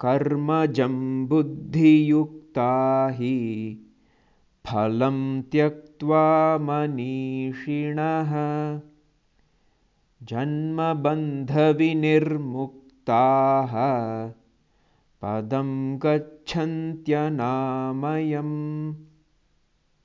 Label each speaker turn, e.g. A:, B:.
A: कर्मजं बुद्धियुक्ता हि। फलं त्यक्त्वा मनीषिणः। जन्मबन्धविनिर्मुक्ताः। पदं गच्छन्त्यनामयम्।